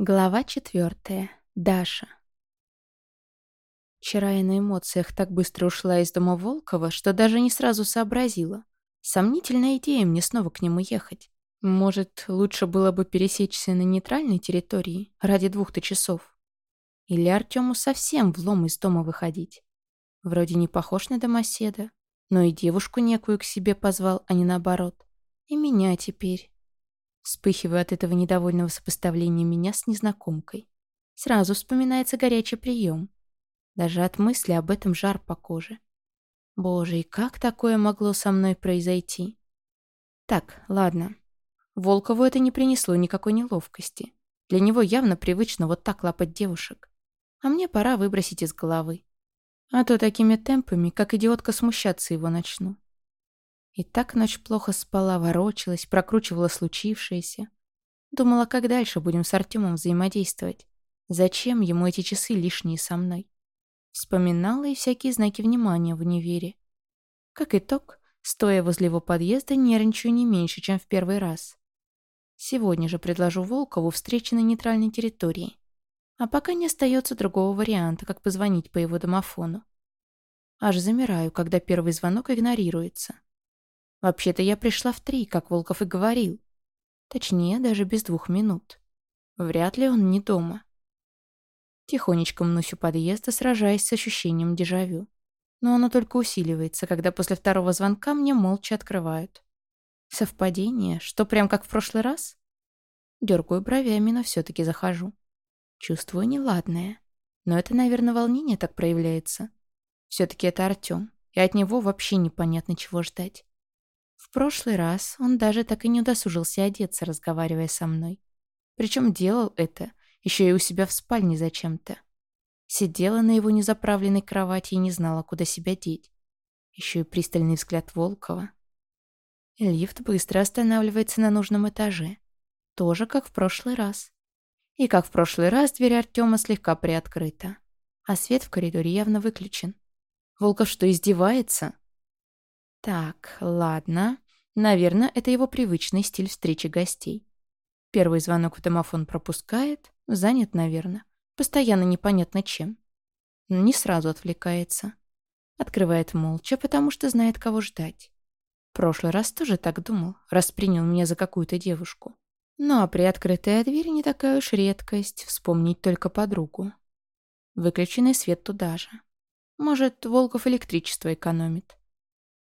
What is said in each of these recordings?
Глава четвертая. Даша. Вчера я на эмоциях так быстро ушла из дома Волкова, что даже не сразу сообразила. Сомнительная идея мне снова к нему ехать. Может, лучше было бы пересечься на нейтральной территории ради двух-то часов? Или Артему совсем влом из дома выходить? Вроде не похож на домоседа, но и девушку некую к себе позвал, а не наоборот. И меня теперь. Вспыхиваю от этого недовольного сопоставления меня с незнакомкой. Сразу вспоминается горячий прием. Даже от мысли об этом жар по коже. Боже, и как такое могло со мной произойти? Так, ладно. Волкову это не принесло никакой неловкости. Для него явно привычно вот так лапать девушек. А мне пора выбросить из головы. А то такими темпами, как идиотка, смущаться его начну. И так ночь плохо спала, ворочалась, прокручивала случившееся. Думала, как дальше будем с Артемом взаимодействовать. Зачем ему эти часы лишние со мной? Вспоминала и всякие знаки внимания в универе. Как итог, стоя возле его подъезда, нервничаю не меньше, чем в первый раз. Сегодня же предложу Волкову встречи на нейтральной территории. А пока не остается другого варианта, как позвонить по его домофону. Аж замираю, когда первый звонок игнорируется. Вообще-то я пришла в три, как Волков и говорил. Точнее, даже без двух минут. Вряд ли он не дома. Тихонечко мнусь у подъезда, сражаясь с ощущением дежавю. Но оно только усиливается, когда после второго звонка мне молча открывают. Совпадение? Что, прям как в прошлый раз? Дергаю бровями, но все-таки захожу. Чувствую неладное. Но это, наверное, волнение так проявляется. Все-таки это Артем, и от него вообще непонятно, чего ждать. В прошлый раз он даже так и не удосужился одеться, разговаривая со мной. Причем делал это еще и у себя в спальне зачем-то. Сидела на его незаправленной кровати и не знала, куда себя деть. Еще и пристальный взгляд Волкова. Лифт быстро останавливается на нужном этаже. Тоже как в прошлый раз. И как в прошлый раз дверь Артема слегка приоткрыта. А свет в коридоре явно выключен. Волков что, издевается? Так, ладно. Наверное, это его привычный стиль встречи гостей. Первый звонок в домофон пропускает. Занят, наверное. Постоянно непонятно чем. Не сразу отвлекается. Открывает молча, потому что знает, кого ждать. прошлый раз тоже так думал, раз принял меня за какую-то девушку. Ну а приоткрытая дверь не такая уж редкость, вспомнить только подругу. Выключенный свет туда же. Может, Волков электричество экономит.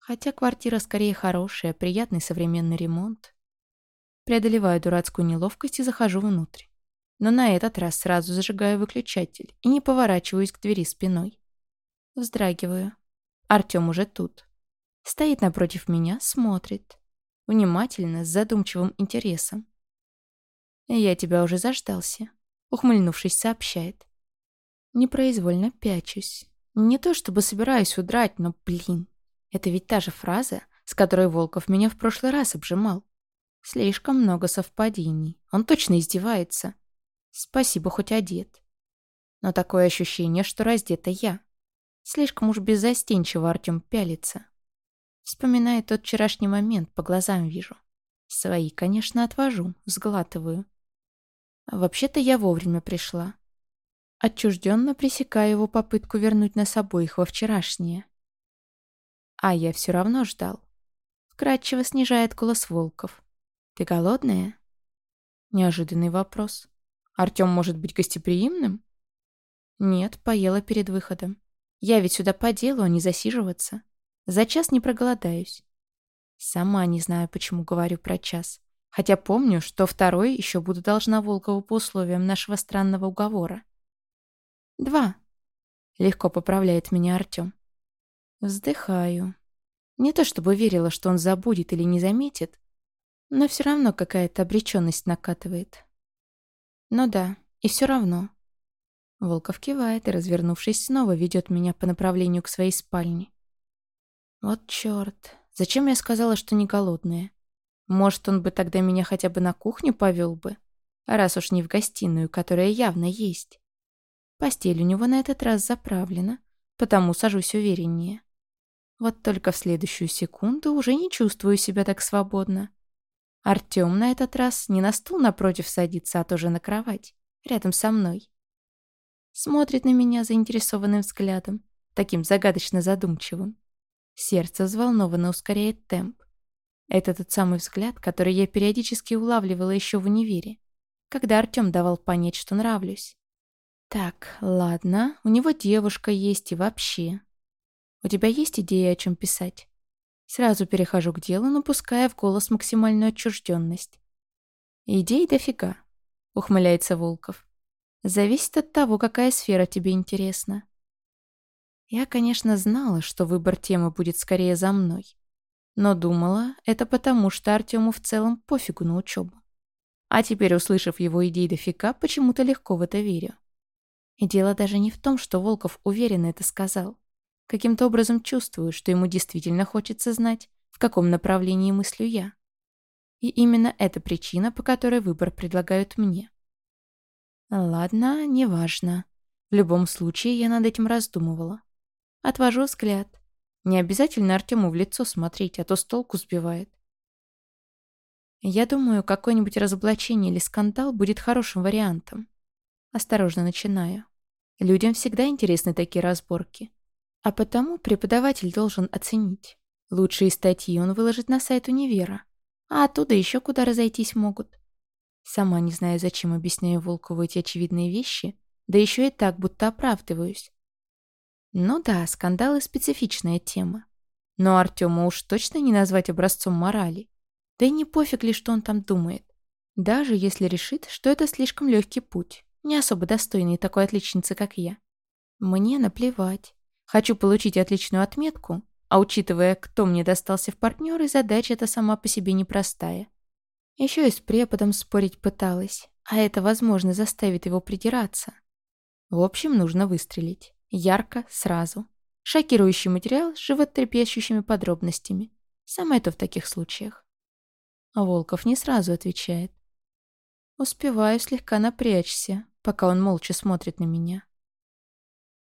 Хотя квартира скорее хорошая, приятный современный ремонт. Преодолеваю дурацкую неловкость и захожу внутрь. Но на этот раз сразу зажигаю выключатель и не поворачиваюсь к двери спиной. Вздрагиваю. Артем уже тут. Стоит напротив меня, смотрит. Внимательно, с задумчивым интересом. «Я тебя уже заждался», — ухмыльнувшись, сообщает. Непроизвольно пячусь. Не то чтобы собираюсь удрать, но, блин, это ведь та же фраза, с которой Волков меня в прошлый раз обжимал. Слишком много совпадений. Он точно издевается. Спасибо, хоть одет. Но такое ощущение, что раздета я. Слишком уж беззастенчиво Артем пялится. Вспоминая тот вчерашний момент, по глазам вижу. Свои, конечно, отвожу, сглатываю. Вообще-то я вовремя пришла. Отчужденно пресекаю его попытку вернуть нас обоих во вчерашнее. А я все равно ждал. Вкратчиво снижает голос Волков. «Ты голодная?» Неожиданный вопрос. «Артем может быть гостеприимным?» «Нет, поела перед выходом. Я ведь сюда по делу, а не засиживаться. За час не проголодаюсь». Сама не знаю, почему говорю про час. Хотя помню, что второй еще буду должна Волкову по условиям нашего странного уговора. «Два», — легко поправляет меня Артем. Вздыхаю. Не то чтобы верила, что он забудет или не заметит, но все равно какая-то обреченность накатывает. Ну да, и все равно. Волков кивает и, развернувшись, снова ведет меня по направлению к своей спальне. Вот черт, зачем я сказала, что не голодная? Может, он бы тогда меня хотя бы на кухню повел бы, раз уж не в гостиную, которая явно есть. Постель у него на этот раз заправлена, потому сажусь увереннее. Вот только в следующую секунду уже не чувствую себя так свободно. Артем на этот раз не на стул напротив садится, а тоже на кровать. рядом со мной. Смотрит на меня заинтересованным взглядом, таким загадочно задумчивым. Сердце взволнованно ускоряет темп. Это тот самый взгляд, который я периодически улавливала еще в универе, когда Артем давал понять, что нравлюсь. Так, ладно, у него девушка есть и вообще. У тебя есть идея, о чем писать? Сразу перехожу к делу, напуская в голос максимальную отчужденность. «Идей дофига», — ухмыляется Волков. «Зависит от того, какая сфера тебе интересна». Я, конечно, знала, что выбор темы будет скорее за мной. Но думала, это потому, что Артему в целом пофигу на учебу. А теперь, услышав его идеи дофига, почему-то легко в это верю. И дело даже не в том, что Волков уверенно это сказал. Каким-то образом чувствую, что ему действительно хочется знать, в каком направлении мыслю я. И именно эта причина, по которой выбор предлагают мне. Ладно, неважно. В любом случае, я над этим раздумывала. Отвожу взгляд. Не обязательно Артему в лицо смотреть, а то с толку сбивает. Я думаю, какое-нибудь разоблачение или скандал будет хорошим вариантом. Осторожно начинаю. Людям всегда интересны такие разборки. А потому преподаватель должен оценить. Лучшие статьи он выложит на сайт универа, а оттуда еще куда разойтись могут. Сама не знаю, зачем объясняю Волкову эти очевидные вещи, да еще и так, будто оправдываюсь. Ну да, скандалы — специфичная тема. Но Артема уж точно не назвать образцом морали. Да и не пофиг ли, что он там думает. Даже если решит, что это слишком легкий путь, не особо достойный такой отличницы, как я. Мне наплевать. Хочу получить отличную отметку, а учитывая, кто мне достался в партнеры, задача эта сама по себе непростая. Еще и с преподом спорить пыталась, а это, возможно, заставит его придираться. В общем, нужно выстрелить. Ярко, сразу. Шокирующий материал с животрепещущими подробностями. Самое то в таких случаях. А Волков не сразу отвечает. Успеваю слегка напрячься, пока он молча смотрит на меня.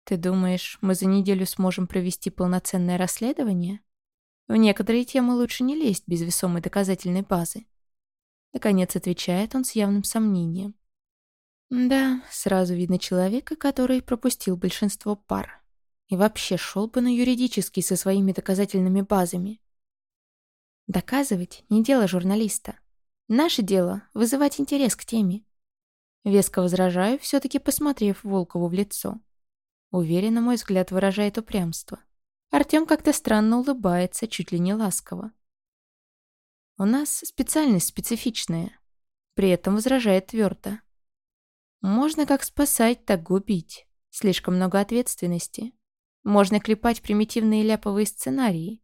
Ты думаешь, мы за неделю сможем провести полноценное расследование? В некоторые темы лучше не лезть без весомой доказательной базы. Наконец отвечает он с явным сомнением. Да, сразу видно человека, который пропустил большинство пар. И вообще шел бы на юридический со своими доказательными базами. Доказывать не дело журналиста. Наше дело — вызывать интерес к теме. Веско возражаю, все-таки посмотрев Волкову в лицо. Уверенно мой взгляд выражает упрямство. Артем как-то странно улыбается, чуть ли не ласково. У нас специальность специфичная. При этом возражает твердо. Можно как спасать, так губить. Слишком много ответственности. Можно клепать примитивные ляповые сценарии.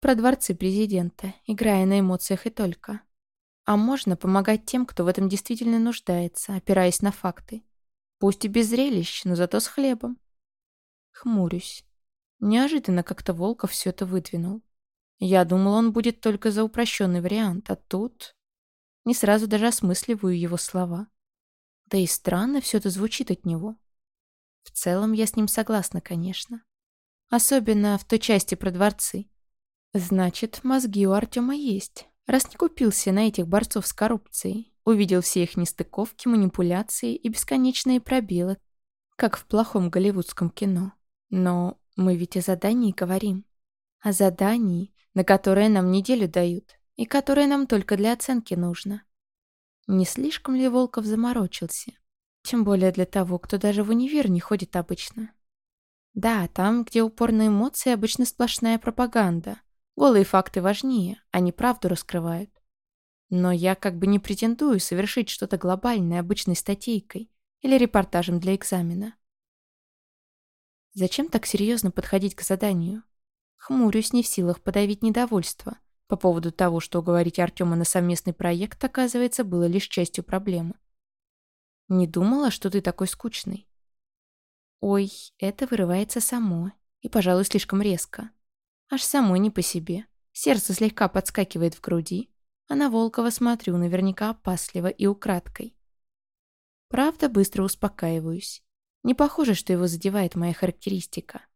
Про дворцы президента, играя на эмоциях и только. А можно помогать тем, кто в этом действительно нуждается, опираясь на факты. Пусть и без зрелищ, но зато с хлебом. Хмурюсь. Неожиданно как-то Волков все это выдвинул. Я думал, он будет только за упрощенный вариант, а тут... Не сразу даже осмысливаю его слова. Да и странно все это звучит от него. В целом я с ним согласна, конечно. Особенно в той части про дворцы. Значит, мозги у Артема есть. Раз не купился на этих борцов с коррупцией, увидел все их нестыковки, манипуляции и бесконечные пробелы, как в плохом голливудском кино. Но мы ведь о задании говорим. О задании, на которое нам неделю дают, и которое нам только для оценки нужно. Не слишком ли Волков заморочился? Тем более для того, кто даже в универ не ходит обычно. Да, там, где упорные эмоции, обычно сплошная пропаганда. Голые факты важнее, они правду раскрывают. Но я как бы не претендую совершить что-то глобальное обычной статейкой или репортажем для экзамена. Зачем так серьезно подходить к заданию? Хмурюсь, не в силах подавить недовольство по поводу того, что уговорить Артема на совместный проект, оказывается, было лишь частью проблемы. Не думала, что ты такой скучный. Ой, это вырывается само, и, пожалуй, слишком резко. Аж самой не по себе. Сердце слегка подскакивает в груди, а на Волкова смотрю наверняка опасливо и украдкой. Правда, быстро успокаиваюсь. Не похоже, что его задевает моя характеристика.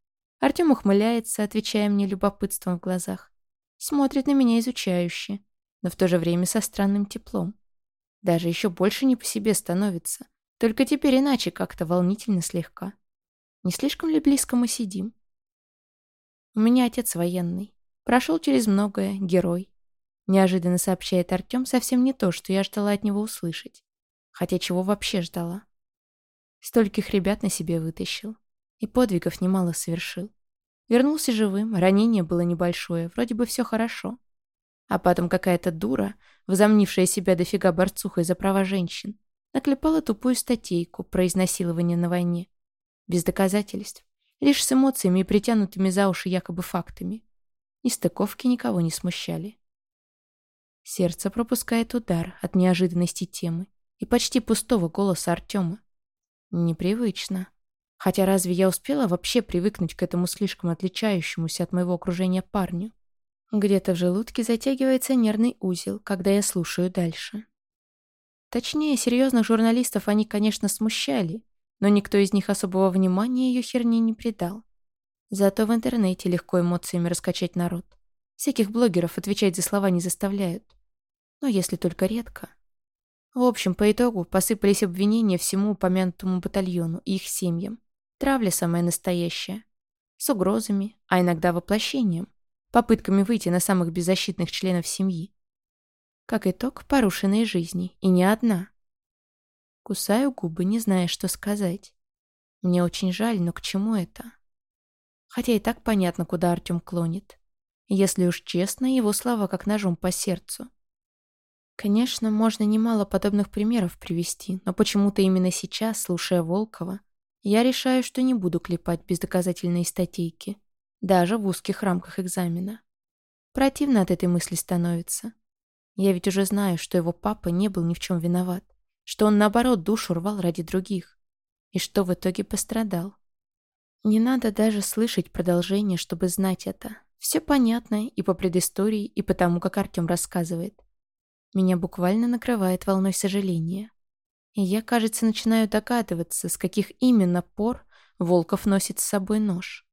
Артем ухмыляется, отвечая мне любопытством в глазах. Смотрит на меня изучающе, но в то же время со странным теплом. Даже еще больше не по себе становится. Только теперь иначе как-то волнительно слегка. Не слишком ли близко мы сидим? У меня отец военный. Прошел через многое, герой. Неожиданно сообщает Артем совсем не то, что я ждала от него услышать. Хотя чего вообще ждала? Стольких ребят на себе вытащил. И подвигов немало совершил. Вернулся живым, ранение было небольшое, вроде бы все хорошо. А потом какая-то дура, возомнившая себя дофига борцухой за права женщин, наклепала тупую статейку про изнасилование на войне. Без доказательств. Лишь с эмоциями и притянутыми за уши якобы фактами. Нестыковки никого не смущали. Сердце пропускает удар от неожиданности темы и почти пустого голоса Артема. Непривычно. Хотя разве я успела вообще привыкнуть к этому слишком отличающемуся от моего окружения парню? Где-то в желудке затягивается нервный узел, когда я слушаю дальше. Точнее, серьезных журналистов они, конечно, смущали, но никто из них особого внимания ее херни не придал. Зато в интернете легко эмоциями раскачать народ. Всяких блогеров отвечать за слова не заставляют. Но если только редко. В общем, по итогу посыпались обвинения всему упомянутому батальону и их семьям. Травля самая настоящая. С угрозами, а иногда воплощением. Попытками выйти на самых беззащитных членов семьи. Как итог, порушенные жизни. И не одна. Кусаю губы, не зная, что сказать. Мне очень жаль, но к чему это? Хотя и так понятно, куда Артем клонит. Если уж честно, его слова как ножом по сердцу. Конечно, можно немало подобных примеров привести, но почему-то именно сейчас, слушая Волкова, я решаю, что не буду клепать бездоказательные статейки, даже в узких рамках экзамена. Противно от этой мысли становится. Я ведь уже знаю, что его папа не был ни в чем виноват, что он, наоборот, душу рвал ради других, и что в итоге пострадал. Не надо даже слышать продолжение, чтобы знать это. Все понятно и по предыстории, и по тому, как Артем рассказывает. Меня буквально накрывает волной сожаления. И я, кажется, начинаю догадываться, с каких именно пор Волков носит с собой нож.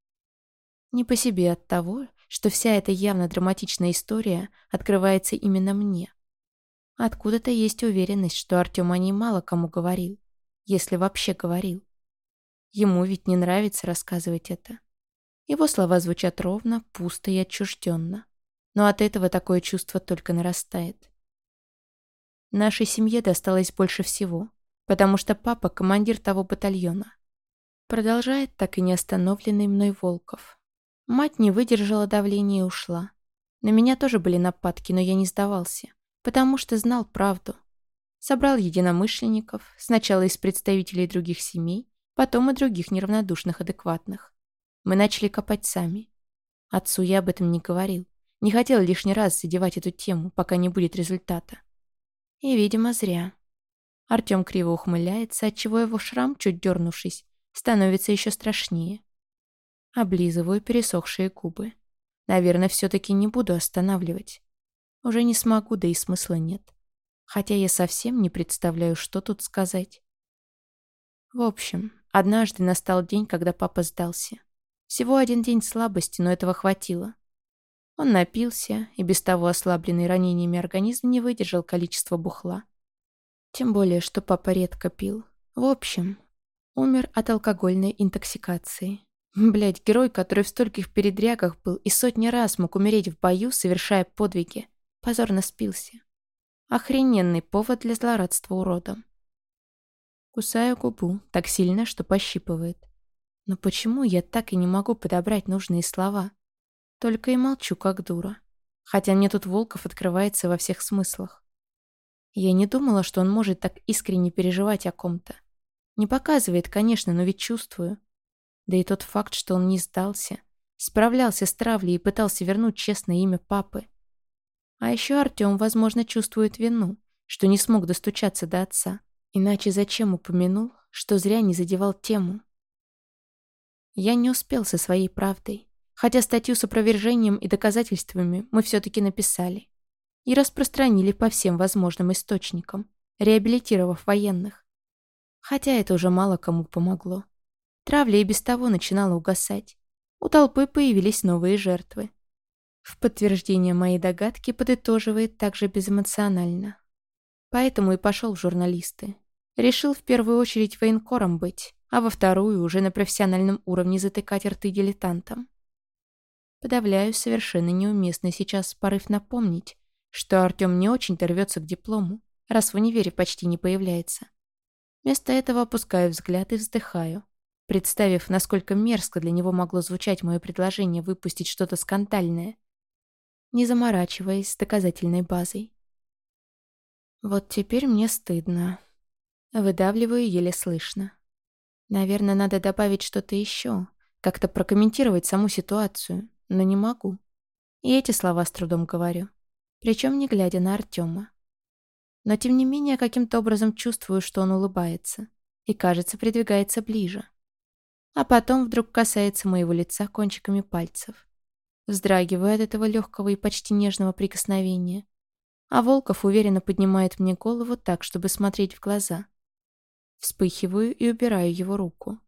Не по себе от того, что вся эта явно драматичная история открывается именно мне. Откуда-то есть уверенность, что Артем о ней мало кому говорил, если вообще говорил. Ему ведь не нравится рассказывать это. Его слова звучат ровно, пусто и отчужденно. Но от этого такое чувство только нарастает. Нашей семье досталось больше всего, потому что папа — командир того батальона. Продолжает так и не остановленный мной Волков. Мать не выдержала давления и ушла. На меня тоже были нападки, но я не сдавался, потому что знал правду. Собрал единомышленников, сначала из представителей других семей, потом и других неравнодушных, адекватных. Мы начали копать сами. Отцу я об этом не говорил. Не хотел лишний раз задевать эту тему, пока не будет результата. И, видимо, зря. Артем криво ухмыляется, отчего его шрам, чуть дернувшись, становится еще страшнее. Облизываю пересохшие губы. Наверное, все-таки не буду останавливать. Уже не смогу, да и смысла нет. Хотя я совсем не представляю, что тут сказать. В общем, однажды настал день, когда папа сдался. Всего один день слабости, но этого хватило. Он напился, и без того ослабленный ранениями организм не выдержал количества бухла. Тем более, что папа редко пил. В общем, умер от алкогольной интоксикации. Блять, герой, который в стольких передрягах был и сотни раз мог умереть в бою, совершая подвиги, позорно спился. Охрененный повод для злорадства уродом. Кусаю губу так сильно, что пощипывает. Но почему я так и не могу подобрать нужные слова? Только и молчу, как дура. Хотя мне тут Волков открывается во всех смыслах. Я не думала, что он может так искренне переживать о ком-то. Не показывает, конечно, но ведь чувствую. Да и тот факт, что он не сдался, справлялся с травлей и пытался вернуть честное имя папы. А еще Артем, возможно, чувствует вину, что не смог достучаться до отца. Иначе зачем упомянул, что зря не задевал тему? Я не успел со своей правдой. Хотя статью с опровержением и доказательствами мы все-таки написали. И распространили по всем возможным источникам, реабилитировав военных. Хотя это уже мало кому помогло. Травля и без того начинала угасать. У толпы появились новые жертвы. В подтверждение моей догадки подытоживает также безэмоционально. Поэтому и пошел в журналисты. Решил в первую очередь военкором быть, а во вторую уже на профессиональном уровне затыкать рты дилетантам. Подавляю совершенно неуместный сейчас порыв напомнить, что Артем не очень-то рвется к диплому, раз в универе почти не появляется. Вместо этого опускаю взгляд и вздыхаю, представив, насколько мерзко для него могло звучать мое предложение выпустить что-то скандальное, не заморачиваясь с доказательной базой. Вот теперь мне стыдно. Выдавливаю еле слышно. Наверное, надо добавить что-то еще, как-то прокомментировать саму ситуацию, но не могу. И эти слова с трудом говорю, причем не глядя на Артема. Но тем не менее каким-то образом чувствую, что он улыбается и, кажется, придвигается ближе. А потом вдруг касается моего лица кончиками пальцев. Вздрагиваю от этого легкого и почти нежного прикосновения. А Волков уверенно поднимает мне голову так, чтобы смотреть в глаза. Вспыхиваю и убираю его руку.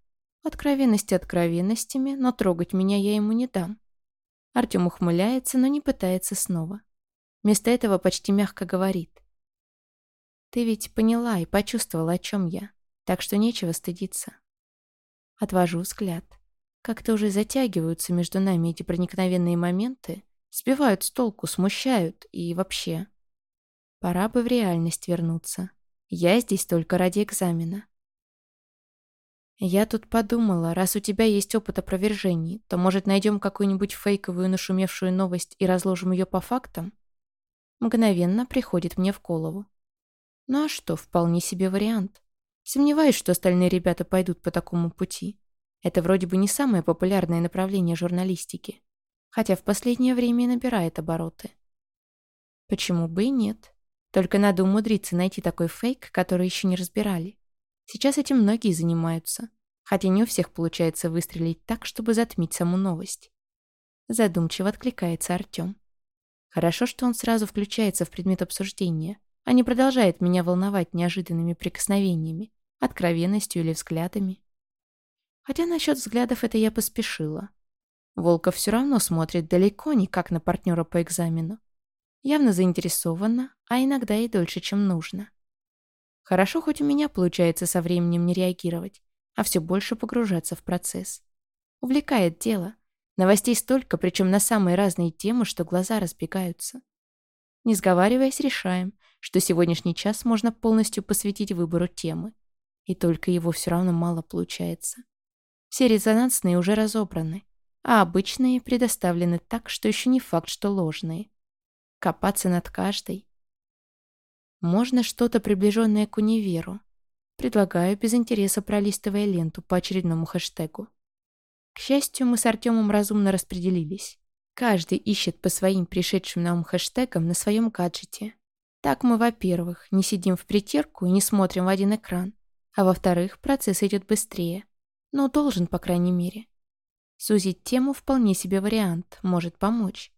Откровенности откровенностями, но трогать меня я ему не дам. Артем ухмыляется, но не пытается снова. Вместо этого почти мягко говорит. Ты ведь поняла и почувствовала, о чем я, так что нечего стыдиться. Отвожу взгляд. Как-то уже затягиваются между нами эти проникновенные моменты, сбивают с толку, смущают и вообще. Пора бы в реальность вернуться. Я здесь только ради экзамена. Я тут подумала, раз у тебя есть опыт опровержений, то, может, найдем какую-нибудь фейковую нашумевшую новость и разложим ее по фактам? Мгновенно приходит мне в голову. Ну а что, вполне себе вариант. Сомневаюсь, что остальные ребята пойдут по такому пути. Это вроде бы не самое популярное направление журналистики. Хотя в последнее время набирает обороты. Почему бы и нет? Только надо умудриться найти такой фейк, который еще не разбирали. Сейчас этим многие занимаются. Хотя не у всех получается выстрелить так, чтобы затмить саму новость. Задумчиво откликается Артем. Хорошо, что он сразу включается в предмет обсуждения, а не продолжает меня волновать неожиданными прикосновениями, откровенностью или взглядами. Хотя насчет взглядов это я поспешила. Волков все равно смотрит далеко не как на партнера по экзамену. Явно заинтересованно, а иногда и дольше, чем нужно. Хорошо, хоть у меня получается со временем не реагировать, а все больше погружаться в процесс. Увлекает дело. Новостей столько, причем на самые разные темы, что глаза разбегаются. Не сговариваясь, решаем, что сегодняшний час можно полностью посвятить выбору темы. И только его все равно мало получается. Все резонансные уже разобраны, а обычные предоставлены так, что еще не факт, что ложные. Копаться над каждой. Можно что-то приближенное к универу. Предлагаю без интереса пролистывая ленту по очередному хэштегу. К счастью, мы с Артемом разумно распределились. Каждый ищет по своим пришедшим на хэштегам на своем гаджете. Так мы, во-первых, не сидим в притирку и не смотрим в один экран, а во-вторых, процесс идет быстрее. Но должен, по крайней мере. Сузить тему вполне себе вариант, может помочь.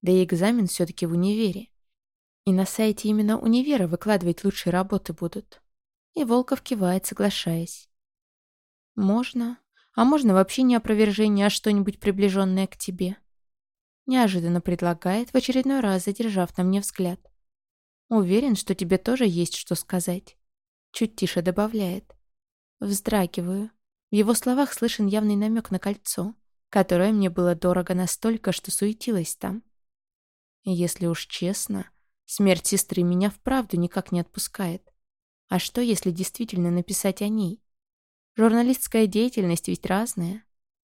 Да и экзамен все-таки в универе. И на сайте именно универа выкладывать лучшие работы будут. И Волков кивает, соглашаясь. Можно. А можно вообще не опровержение, а что-нибудь приближенное к тебе. Неожиданно предлагает, в очередной раз задержав на мне взгляд. Уверен, что тебе тоже есть что сказать. Чуть тише добавляет. Вздрагиваю. В его словах слышен явный намек на кольцо, которое мне было дорого настолько, что суетилась там. Если уж честно, смерть сестры меня вправду никак не отпускает. А что, если действительно написать о ней? Журналистская деятельность ведь разная.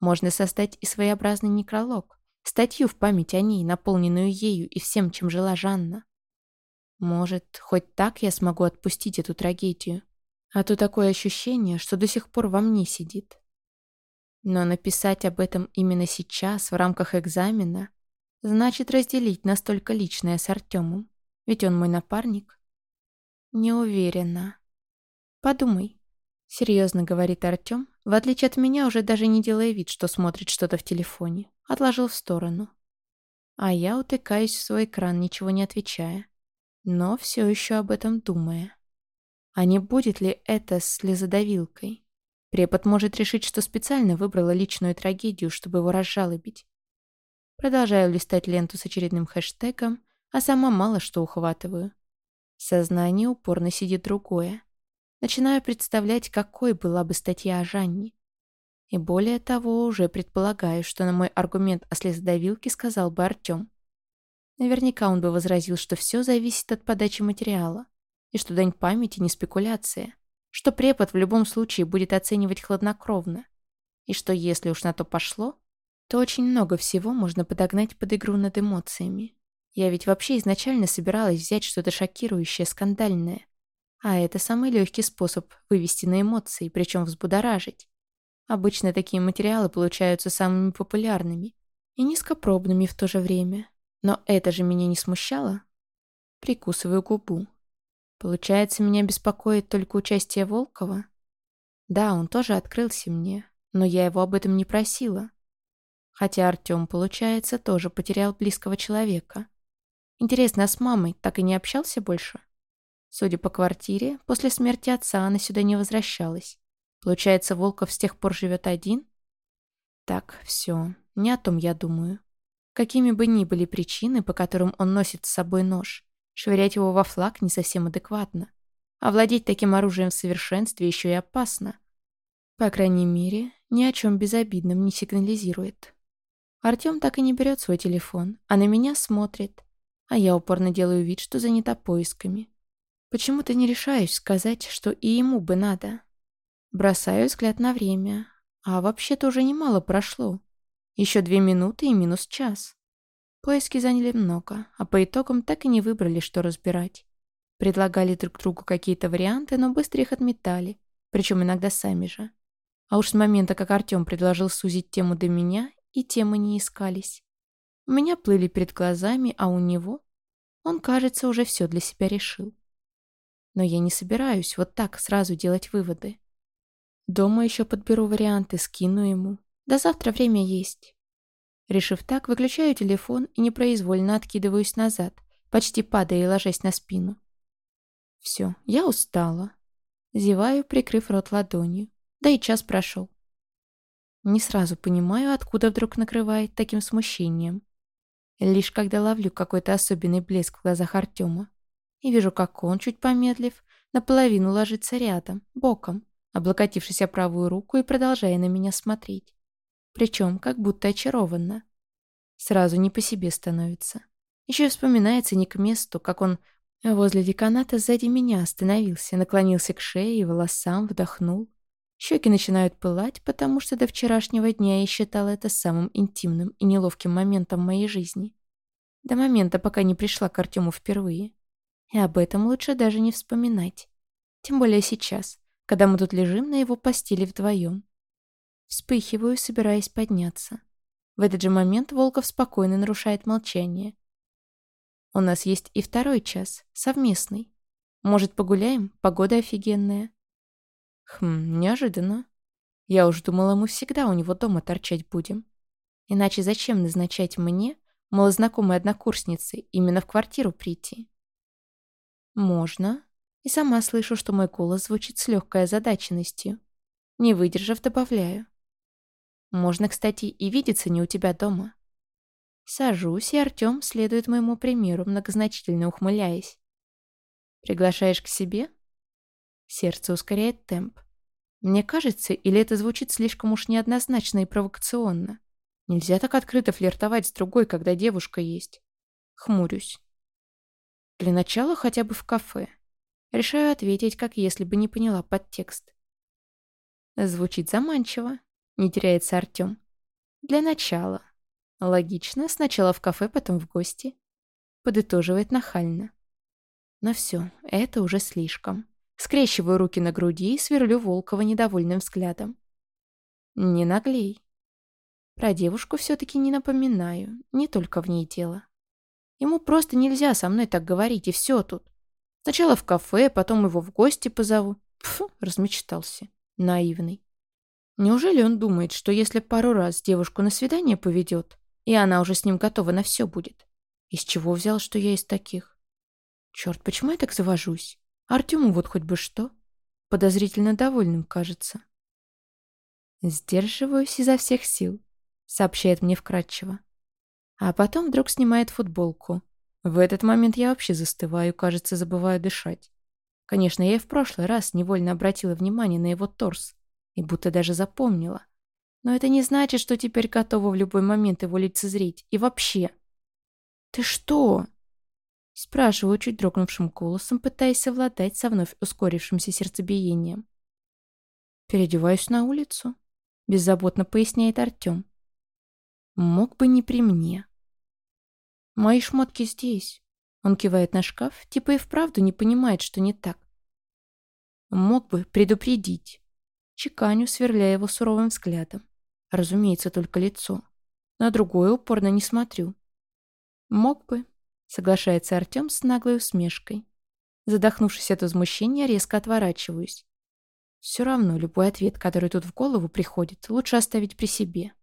Можно создать и своеобразный некролог, статью в память о ней, наполненную ею и всем, чем жила Жанна. Может, хоть так я смогу отпустить эту трагедию. А то такое ощущение, что до сих пор во мне сидит. Но написать об этом именно сейчас, в рамках экзамена, значит разделить настолько личное с Артемом. Ведь он мой напарник. Не уверена. Подумай. Серьезно говорит Артем, в отличие от меня, уже даже не делая вид, что смотрит что-то в телефоне. Отложил в сторону. А я утыкаюсь в свой экран, ничего не отвечая но все еще об этом думая. А не будет ли это слезодавилкой? Препод может решить, что специально выбрала личную трагедию, чтобы его разжалобить. Продолжаю листать ленту с очередным хэштегом, а сама мало что ухватываю. В сознании упорно сидит другое. начинаю представлять, какой была бы статья о Жанне. И более того, уже предполагаю, что на мой аргумент о слезодавилке сказал бы Артем. Наверняка он бы возразил, что все зависит от подачи материала, и что дань памяти не спекуляция, что препод в любом случае будет оценивать хладнокровно, и что если уж на то пошло, то очень много всего можно подогнать под игру над эмоциями. Я ведь вообще изначально собиралась взять что-то шокирующее, скандальное. А это самый легкий способ вывести на эмоции, причем взбудоражить. Обычно такие материалы получаются самыми популярными и низкопробными в то же время. Но это же меня не смущало. Прикусываю губу. Получается, меня беспокоит только участие Волкова? Да, он тоже открылся мне, но я его об этом не просила. Хотя Артем, получается, тоже потерял близкого человека. Интересно, а с мамой так и не общался больше? Судя по квартире, после смерти отца она сюда не возвращалась. Получается, Волков с тех пор живет один? Так, все, не о том я думаю. Какими бы ни были причины, по которым он носит с собой нож, швырять его во флаг не совсем адекватно. А владеть таким оружием в совершенстве еще и опасно. По крайней мере, ни о чем безобидном не сигнализирует. Артем так и не берет свой телефон, а на меня смотрит. А я упорно делаю вид, что занята поисками. Почему-то не решаюсь сказать, что и ему бы надо. Бросаю взгляд на время. А вообще-то уже немало прошло. Еще две минуты и минус час. Поиски заняли много, а по итогам так и не выбрали, что разбирать. Предлагали друг другу какие-то варианты, но быстро их отметали, причем иногда сами же. А уж с момента, как Артем предложил сузить тему до меня, и темы не искались. У меня плыли перед глазами, а у него... Он, кажется, уже все для себя решил. Но я не собираюсь вот так сразу делать выводы. Дома еще подберу варианты, скину ему. До завтра время есть. Решив так, выключаю телефон и непроизвольно откидываюсь назад, почти падая и ложась на спину. Все, я устала. Зеваю, прикрыв рот ладонью. Да и час прошел. Не сразу понимаю, откуда вдруг накрывает таким смущением. Лишь когда ловлю какой-то особенный блеск в глазах Артема и вижу, как он, чуть помедлив, наполовину ложится рядом, боком, облокотившись о правую руку и продолжая на меня смотреть. Причем как будто очарованно. Сразу не по себе становится. Еще вспоминается не к месту, как он возле деканата сзади меня остановился, наклонился к шее и волосам, вдохнул. Щеки начинают пылать, потому что до вчерашнего дня я считала это самым интимным и неловким моментом моей жизни. До момента, пока не пришла к Артему впервые. И об этом лучше даже не вспоминать. Тем более сейчас, когда мы тут лежим на его постели вдвоем. Вспыхиваю, собираясь подняться. В этот же момент Волков спокойно нарушает молчание. У нас есть и второй час, совместный. Может, погуляем? Погода офигенная. Хм, неожиданно. Я уж думала, мы всегда у него дома торчать будем. Иначе зачем назначать мне, малознакомой однокурснице, именно в квартиру прийти? Можно, и сама слышу, что мой голос звучит с легкой озадаченностью. Не выдержав, добавляю. Можно, кстати, и видеться не у тебя дома. Сажусь, и Артем следует моему примеру, многозначительно ухмыляясь. Приглашаешь к себе? Сердце ускоряет темп. Мне кажется, или это звучит слишком уж неоднозначно и провокационно? Нельзя так открыто флиртовать с другой, когда девушка есть. Хмурюсь. Для начала хотя бы в кафе. Решаю ответить, как если бы не поняла подтекст. Звучит заманчиво. Не теряется Артем. Для начала. Логично, сначала в кафе, потом в гости. Подытоживает нахально. Но все, это уже слишком. Скрещиваю руки на груди и сверлю Волкова недовольным взглядом. Не наглей. Про девушку все-таки не напоминаю, не только в ней дело. Ему просто нельзя со мной так говорить, и все тут. Сначала в кафе, потом его в гости позову. Фу, размечтался. Наивный. Неужели он думает, что если пару раз девушку на свидание поведет, и она уже с ним готова на все будет? Из чего взял, что я из таких? Черт, почему я так завожусь? Артему вот хоть бы что. Подозрительно довольным кажется. «Сдерживаюсь изо всех сил», — сообщает мне вкратчиво. А потом вдруг снимает футболку, в этот момент я вообще застываю, кажется, забываю дышать. Конечно, я и в прошлый раз невольно обратила внимание на его торс и будто даже запомнила. Но это не значит, что теперь готова в любой момент его лицезреть. И вообще... «Ты что?» Спрашиваю чуть дрогнувшим голосом, пытаясь совладать со вновь ускорившимся сердцебиением. «Переодеваюсь на улицу», — беззаботно поясняет Артем. «Мог бы не при мне». «Мои шмотки здесь». Он кивает на шкаф, типа и вправду не понимает, что не так. «Мог бы предупредить». Чеканю, сверляя его суровым взглядом. Разумеется, только лицо. На другое упорно не смотрю. Мог бы, соглашается Артем с наглой усмешкой. Задохнувшись от возмущения, резко отворачиваюсь. Все равно любой ответ, который тут в голову приходит, лучше оставить при себе.